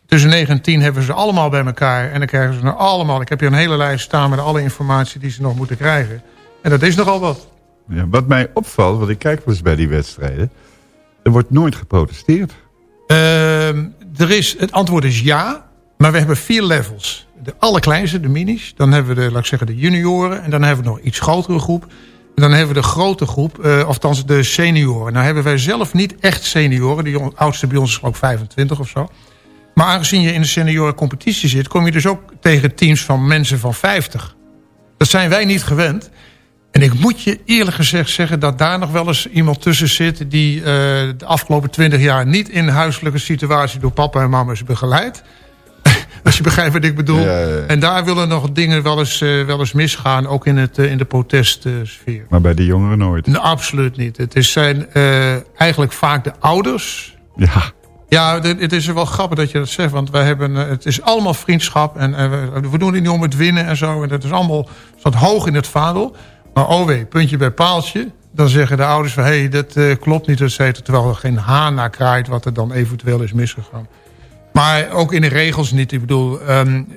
Tussen 9 en 10 hebben ze allemaal bij elkaar. En dan krijgen ze er allemaal, ik heb hier een hele lijst staan met alle informatie die ze nog moeten krijgen. En dat is nogal wat. Ja, wat mij opvalt, want ik kijk wel eens bij die wedstrijden... er wordt nooit geprotesteerd. Ehm, er is, het antwoord is ja, maar we hebben vier levels. De allerkleinste, de minis. Dan hebben we de, laat ik zeggen, de junioren. En dan hebben we nog iets grotere groep. En dan hebben we de grote groep, uh, of althans de senioren. Nou hebben wij zelf niet echt senioren. De oudste bij ons is ook 25 of zo. Maar aangezien je in de seniorencompetitie zit... kom je dus ook tegen teams van mensen van 50. Dat zijn wij niet gewend. En ik moet je eerlijk gezegd zeggen dat daar nog wel eens iemand tussen zit... die uh, de afgelopen 20 jaar niet in huiselijke situatie door papa en mama is begeleid. Als je begrijpt wat ik bedoel. Ja, ja. En daar willen nog dingen wel eens, uh, wel eens misgaan, ook in, het, uh, in de protestsfeer. Maar bij de jongeren nooit? Nee, absoluut niet. Het is zijn eigenlijk vaak de ouders... Ja. Ja, het is wel grappig dat je dat zegt. Want wij hebben, het is allemaal vriendschap. En, we, doen het niet om het winnen en zo. En dat is allemaal staat hoog in het vaandel. Maar oh puntje bij paaltje. Dan zeggen de ouders van, hé, hey, dat uh, klopt niet. Terwijl er geen haan naar kraait wat er dan eventueel is misgegaan. Maar ook in de regels niet. Ik bedoel, um,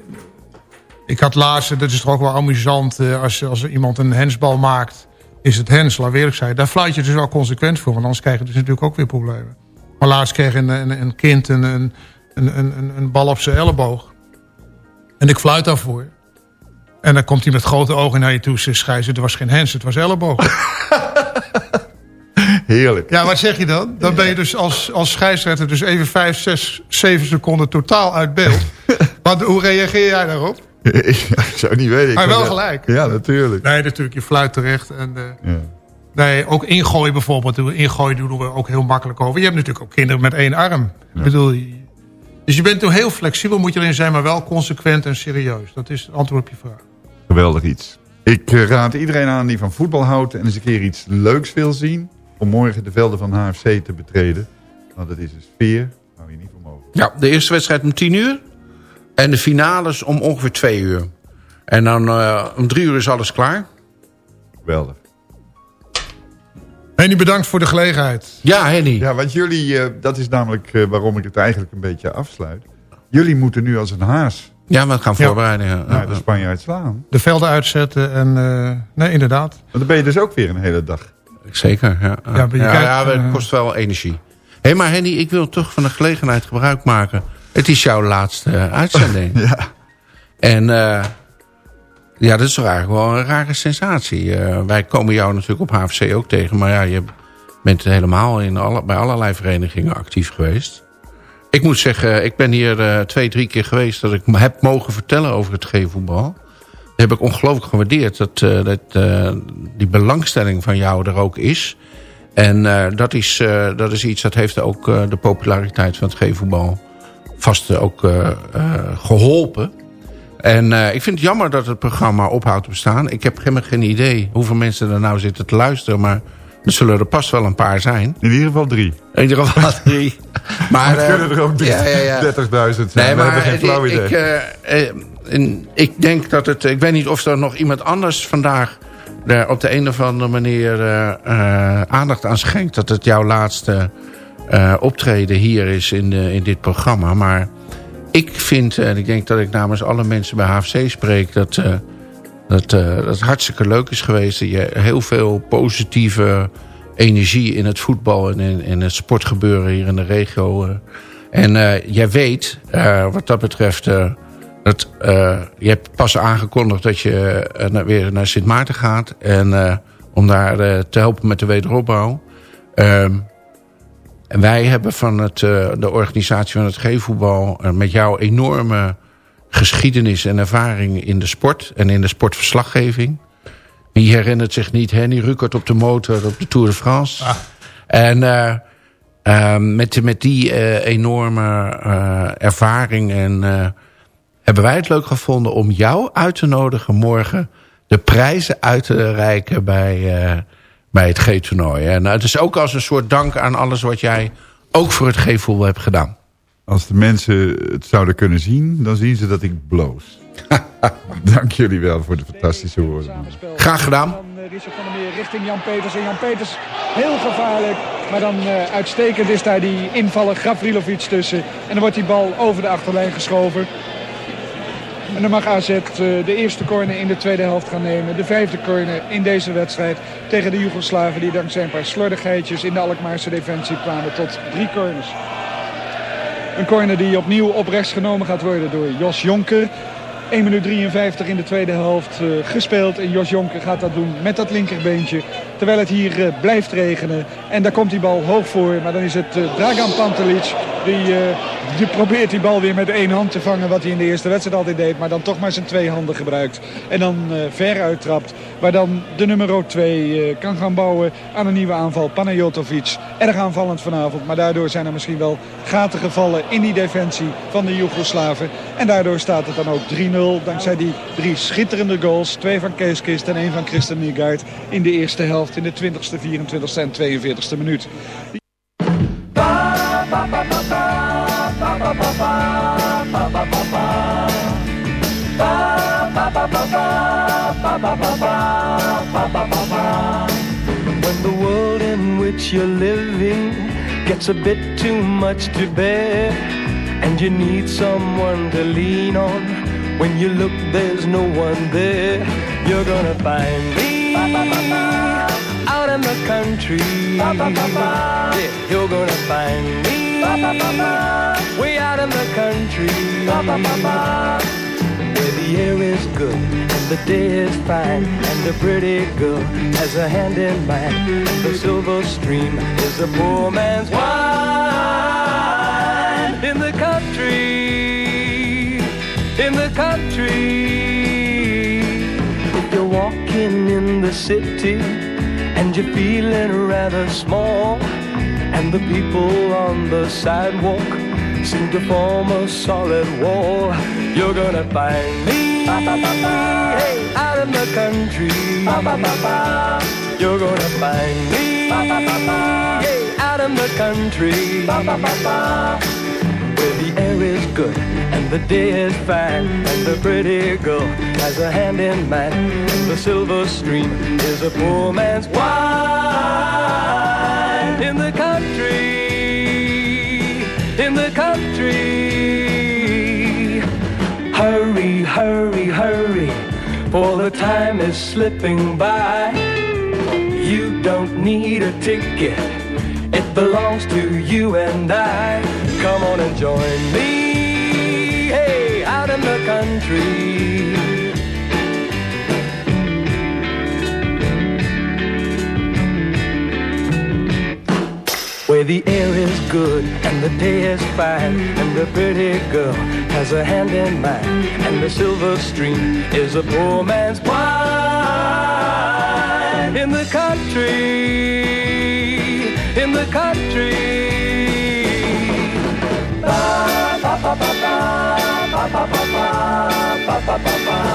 ik had laatst, dat is toch ook wel amusant... Uh, als, als iemand een hensbal maakt, is het hens, laat eerlijk zijn. Daar fluit je dus wel consequent voor, want anders krijg je dus natuurlijk ook weer problemen. Maar laatst kreeg een, een, een kind een, een, een, een, een bal op zijn elleboog. En ik fluit daarvoor. En dan komt hij met grote ogen naar je toe. Ze schrijft, het was geen hens, het was elleboog. Heerlijk. Ja, wat zeg je dan? Dan ben je dus als, als scheidsrechter dus even 5, 6, 7 seconden totaal uit beeld. Wat, hoe reageer jij daarop? ik zou niet weten. Maar wel gelijk. Ja, natuurlijk. Nee, natuurlijk. Je fluit terecht. En, uh, ja. Nee, ook ingooien bijvoorbeeld. Ingooien doen we ook heel makkelijk over. Je hebt natuurlijk ook kinderen met één arm. Ja. Ik bedoel, dus je bent toen heel flexibel, moet je erin zijn, maar wel consequent en serieus. Dat is het antwoord op je vraag. Geweldig iets. Ik raad iedereen aan die van voetbal houdt en eens een keer iets leuks wil zien... om morgen de velden van HFC te betreden. Want het is een sfeer waar je niet voor mogelijk. Ja, de eerste wedstrijd om 10 uur. En de finales om ongeveer 2 uur. En dan uh, om 3 uur is alles klaar. Geweldig. Henny, bedankt voor de gelegenheid. Ja, Henny. Ja, want jullie, uh, dat is namelijk uh, waarom ik het eigenlijk een beetje afsluit. Jullie moeten nu als een haas... Ja, we gaan voorbereiden. Ja. Naar de Spanje uitslaan. De velden uitzetten en... Uh, nee, inderdaad. Maar dan ben je dus ook weer een hele dag. Zeker, ja. Ja, ja, kijkt, ja het kost wel energie. Hé, hey, maar Henny, ik wil toch van de gelegenheid gebruik maken. Het is jouw laatste uitzending. ja. En... Ja, dat is toch eigenlijk wel een rare sensatie. Uh, wij komen jou natuurlijk op HFC ook tegen. Maar ja, je bent helemaal in bij allerlei verenigingen actief geweest. Ik moet zeggen, ik ben hier uh, twee, drie keer geweest... dat ik heb mogen vertellen over het G-voetbal. Dat heb ik ongelooflijk gewaardeerd. Dat, uh, dat die belangstelling van jou er ook is. En dat, is, dat is iets dat heeft ook de populariteit van het G-voetbal... vast ook geholpen... En uh, ik vind het jammer dat het programma ophoudt te bestaan. Ik heb helemaal geen idee hoeveel mensen er nou zitten te luisteren. Maar er zullen er pas wel een paar zijn. In ieder geval drie. In ieder geval drie. maar het uh, kunnen er ook ja, ja, ja. 30.000 zijn. Nee, maar, We hebben geen flauw idee. Ik, uh, ik denk dat het... Ik weet niet of er nog iemand anders vandaag... Er op de een of andere manier aandacht aan schenkt. Dat het jouw laatste optreden hier is in, de, in dit programma. Maar ik vind, en ik denk dat ik namens alle mensen bij HFC spreek... dat, uh, dat, uh, dat het hartstikke leuk is geweest. Dat je heel veel positieve energie in het voetbal... en in, in het sportgebeuren hier in de regio... Uh, en jij weet, wat dat betreft... dat, je hebt pas aangekondigd dat je weer naar Sint Maarten gaat... En, om daar te helpen met de wederopbouw... Ehm, en wij hebben van het, uh, de organisatie van het G-voetbal... Uh, met jouw enorme geschiedenis en ervaring in de sport... en in de sportverslaggeving. Wie herinnert zich niet Henny Rukert op de motor op de Tour de France? Ah. En uh, met, met die enorme ervaring en, hebben wij het leuk gevonden... om jou uit te nodigen morgen de prijzen uit te reiken bij bij het G-toernooi. En het is ook als een soort dank aan alles wat jij ook voor het G-voetbal hebt gedaan. Als de mensen het zouden kunnen zien, dan zien ze dat ik bloos. Dank jullie wel voor de fantastische woorden. Graag gedaan. Richard van der Meer richting Jan Peters. En Jan Peters heel gevaarlijk. Maar dan uh, uitstekend is daar die invaller Gavrilovic tussen. En dan wordt die bal over de achterlijn geschoven. En dan mag AZ uh, de eerste corner in de tweede helft gaan nemen. De vijfde corner in deze wedstrijd tegen de Joegoslaven... die dankzij een paar slordigheidjes in de Alkmaarse defensie kwamen tot drie corners. Een corner die opnieuw op rechts genomen gaat worden door Jos Jonker. 1 minuut 53 in de tweede helft eh, gespeeld. En Jos Jonker gaat dat doen met dat linkerbeentje. Terwijl het hier eh, blijft regenen. En daar komt die bal hoog voor. Maar dan is het eh, Dragan Pantelic die, die probeert die bal weer met één hand te vangen. Wat hij in de eerste wedstrijd altijd deed. Maar dan toch maar zijn twee handen gebruikt. En dan ver uittrapt. Waar dan de nummer 2 kan gaan bouwen aan een nieuwe aanval. Panajotovic. Erg aanvallend vanavond. Maar daardoor zijn er misschien wel gaten gevallen in die defensie van de Joegoslaven. En daardoor staat het dan ook 3-0. Dankzij die drie schitterende goals. Twee van Kees Kist en één van Christen Niegaard. In de eerste helft in de 20ste, 24ste en 42ste minuut. In which you're living gets a bit too much to bear, and you need someone to lean on, when you look, there's no one there. You're gonna find me out in the country. Yeah, you're gonna find me way out in the country where the air is good the day is fine and the pretty girl has a hand in mine. And the silver stream is a poor man's wine. In the country in the country. If you're walking in the city and you're feeling rather small and the people on the sidewalk seem to form a solid wall. You're gonna find me hey, out in the country. You're gonna find me. Hey, out in the country. Where the air is good and the day is fine and the pretty girl has a hand in mine and the silver stream is a poor man's wine. In the country. In the country. Hurry, for the time is slipping by. You don't need a ticket, it belongs to you and I. Come on and join me, hey, out in the country. the air is good and the day is fine and the pretty girl has a hand in mine and the silver stream is a poor man's wine in the country in the country ba, ba, ba,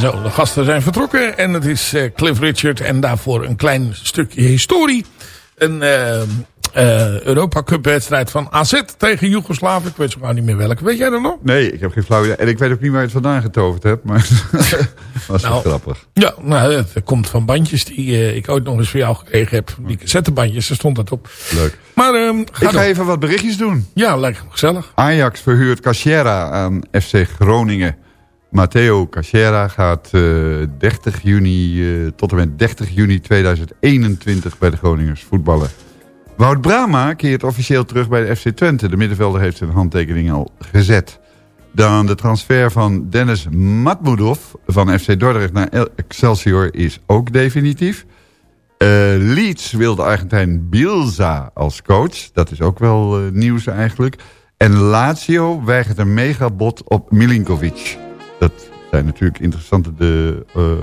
Zo, de gasten zijn vertrokken en het is eh, Cliff Richard en daarvoor een klein stukje historie. Een eh, Europa Cup wedstrijd van AZ tegen Joegoslavië. Ik weet zo gauw niet meer welke. Weet jij dat nog? Nee, ik heb geen flauw idee. En ik weet ook niet waar je het vandaan getoverd hebt. Maar was Nou, grappig. Ja, nou, het komt van bandjes die ik ooit nog eens voor jou gekregen heb. Die cassettebandjes, daar stond dat op. Leuk. Maar ehm, ga ik ga even wat berichtjes doen. Ja, lekker gezellig. Ajax verhuurt Cachera aan FC Groningen. Matteo Cachera gaat eh, 30 juni, eh, tot en met 30 juni 2021 bij de Groningers voetballen. Wout Brama keert officieel terug bij de FC Twente. De middenvelder heeft zijn handtekening al gezet. Dan de transfer van Dennis Matmudov van FC Dordrecht naar El- Excelsior is ook definitief. Eh, Leeds wil de Argentijn Bielsa als coach. Dat is ook wel eh, nieuws eigenlijk. En Lazio weigert een megabod op Milinkovic. Dat zijn natuurlijk interessante de, eh, eh,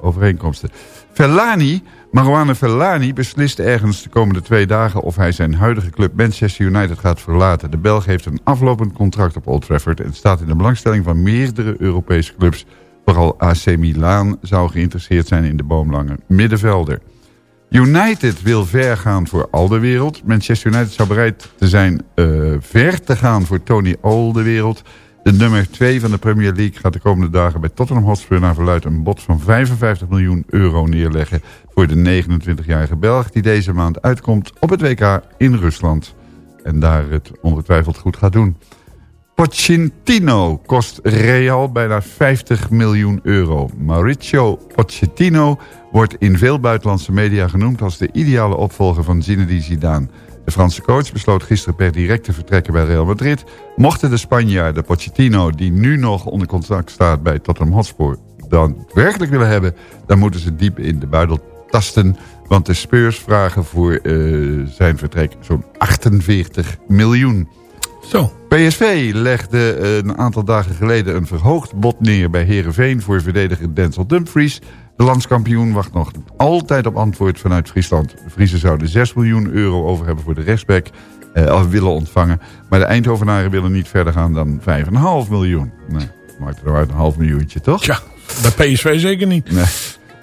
overeenkomsten. Verlani, Marouane Verlani beslist ergens de komende twee dagen... of hij zijn huidige club Manchester United gaat verlaten. De Belg heeft een aflopend contract op Old Trafford... en staat in de belangstelling van meerdere Europese clubs. Vooral AC Milan zou geïnteresseerd zijn in de boomlange middenvelder. United wil ver gaan voor Alderwereld. Manchester United zou bereid te zijn eh, ver te gaan voor Tony Alderwereld. De nummer 2 van de Premier League gaat de komende dagen bij Tottenham Hotspur naar verluid een bod van 55 miljoen euro neerleggen voor de 29-jarige Belg die deze maand uitkomt op het WK in Rusland. En daar het ongetwijfeld goed gaat doen. Pochettino kost Real bijna 50 miljoen euro. Mauricio Pochettino wordt in veel buitenlandse media genoemd... als de ideale opvolger van Zinedine Zidane. De Franse coach besloot gisteren per direct te vertrekken bij Real Madrid. Mochten de Spanjaarden Pochettino, die nu nog onder contract staat bij Tottenham Hotspur... dan werkelijk willen hebben, dan moeten ze diep in de buidel tasten... want de Spurs vragen voor eh, zijn vertrek zo'n 48 miljoen. Zo. PSV legde eh, een aantal dagen geleden een verhoogd bod neer bij Herenveen voor verdediger Denzel Dumfries. De landskampioen wacht nog altijd op antwoord vanuit Friesland. De Friesen zouden 6 miljoen euro over hebben voor de rechtsback eh, willen ontvangen. Maar de Eindhovenaren willen niet verder gaan dan 5,5 miljoen. Nee, maakt er uit een half miljoentje, toch? Ja, bij PSV zeker niet. Nee.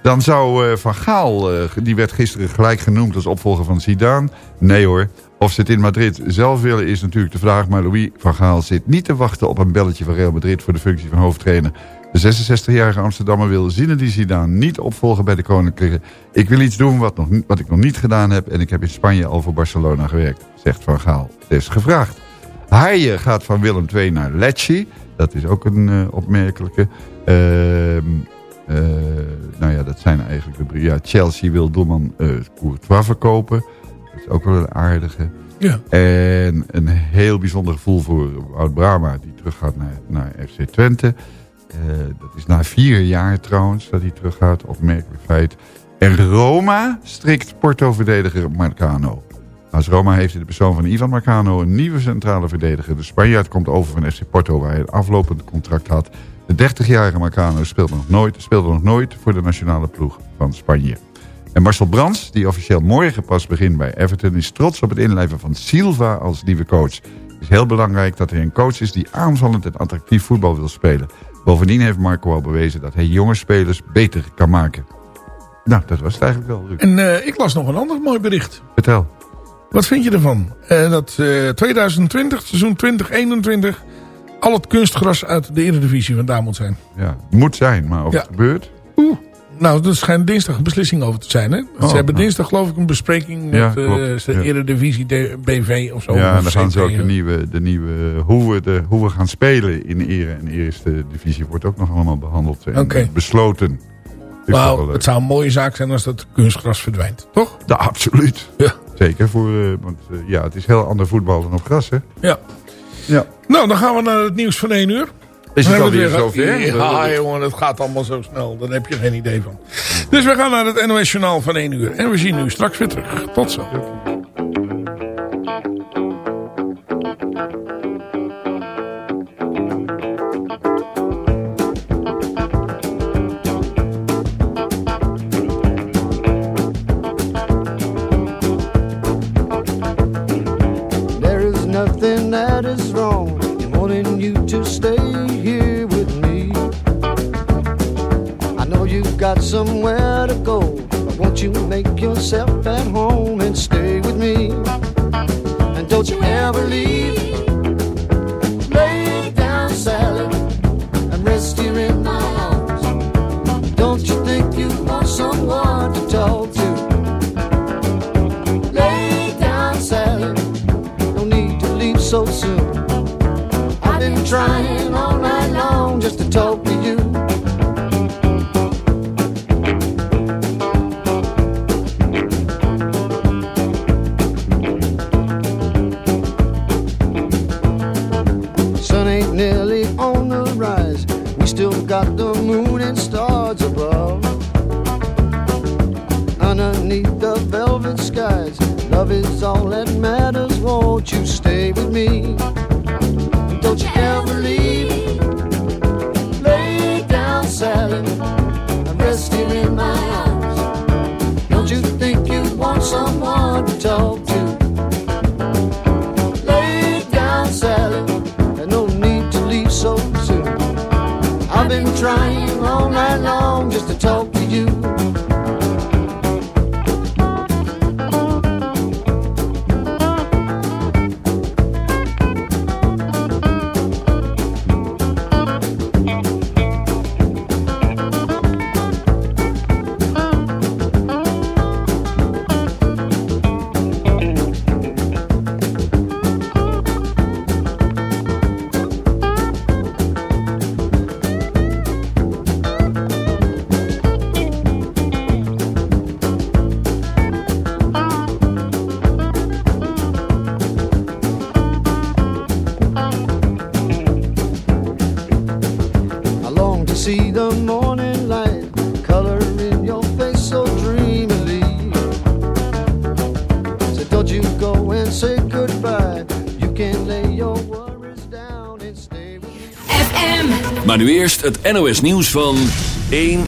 Dan zou eh, Van Gaal, eh, die werd gisteren gelijk genoemd als opvolger van Zidane. Nee hoor, of ze het in Madrid zelf willen is natuurlijk de vraag. Maar Louis van Gaal zit niet te wachten op een belletje van Real Madrid voor de functie van hoofdtrainer. De 66-jarige Amsterdammer wil Zinedine Zidane niet opvolgen bij de Koninklijke. Ik wil iets doen wat, nog, wat ik nog niet gedaan heb en ik heb in Spanje al voor Barcelona gewerkt, zegt Van Gaal. Het is gevraagd. Haaien gaat van Willem II naar Lecce. Dat is ook een eh, opmerkelijke. Eh, nou ja, dat zijn eigenlijk de... Ja, Chelsea wil doelman eh Courtois verkopen. Dat is ook wel een aardige. Ja. En een heel bijzonder gevoel voor Wout Brama... die teruggaat naar, naar FC Twente. Eh, dat is na vier jaar trouwens dat hij teruggaat. Opmerkelijk feit. En Roma strikt Porto-verdediger Marcano. Als Roma heeft in de persoon van Ivan Marcano een nieuwe centrale verdediger. De Spanjaard komt over van FC Porto waar hij een aflopend contract had. De 30-jarige Marcano speelde nog, nooit, speelde nog nooit voor de nationale ploeg van Spanje. En Marcel Brands, die officieel morgen pas begint bij Everton... is trots op het inlijven van Silva als nieuwe coach. Het is heel belangrijk dat hij een coach is die aanvallend en attractief voetbal wil spelen. Bovendien heeft Marco al bewezen dat hij jonge spelers beter kan maken. Nou, dat was het eigenlijk wel, Ruud. En eh, ik las nog een ander mooi bericht. Vertel. Wat vind je ervan? Eh, dat eh 2020, seizoen 2021... al het kunstgras uit de Eredivisie vandaan moet zijn. Ja, moet zijn, maar of Ja. het gebeurt... Nou, er schijnt dinsdag een beslissing over te zijn. Hè? Oh, ze hebben nou. dinsdag geloof ik een bespreking Ja, met eh, de. Eredivisie de BV of zo. Ja, en dan gaan ze ook de nieuwe, de nieuwe hoe, we de, hoe we gaan spelen in de Ere en Eerste Divisie wordt ook nog allemaal behandeld en besloten. Nou, het zou een mooie zaak zijn als dat kunstgras verdwijnt, toch? Ja, absoluut. Ja. Zeker voor, eh, want ja, het is heel ander voetbal dan op gras, hè? Ja. Ja. Nou, dan gaan we naar het nieuws van 1 uur. Is het alweer het weer zover? gehad. Ja, jongen, het gaat allemaal zo snel. Daar heb je geen idee van. Dus we gaan naar het NOS Journaal van 1 uur. En we zien u straks weer terug. Tot zo. There is nothing that is wrong wanting you to stay here with me. I know you've got somewhere to go, but won't you make yourself at home and stay with me? And don't you ever leave. Lay down, Sally, and rest here in my arms. Don't you think you want someone to talk to? Lay down, Sally. No need to leave so soon. Trying all night long just to talk het NOS nieuws van 1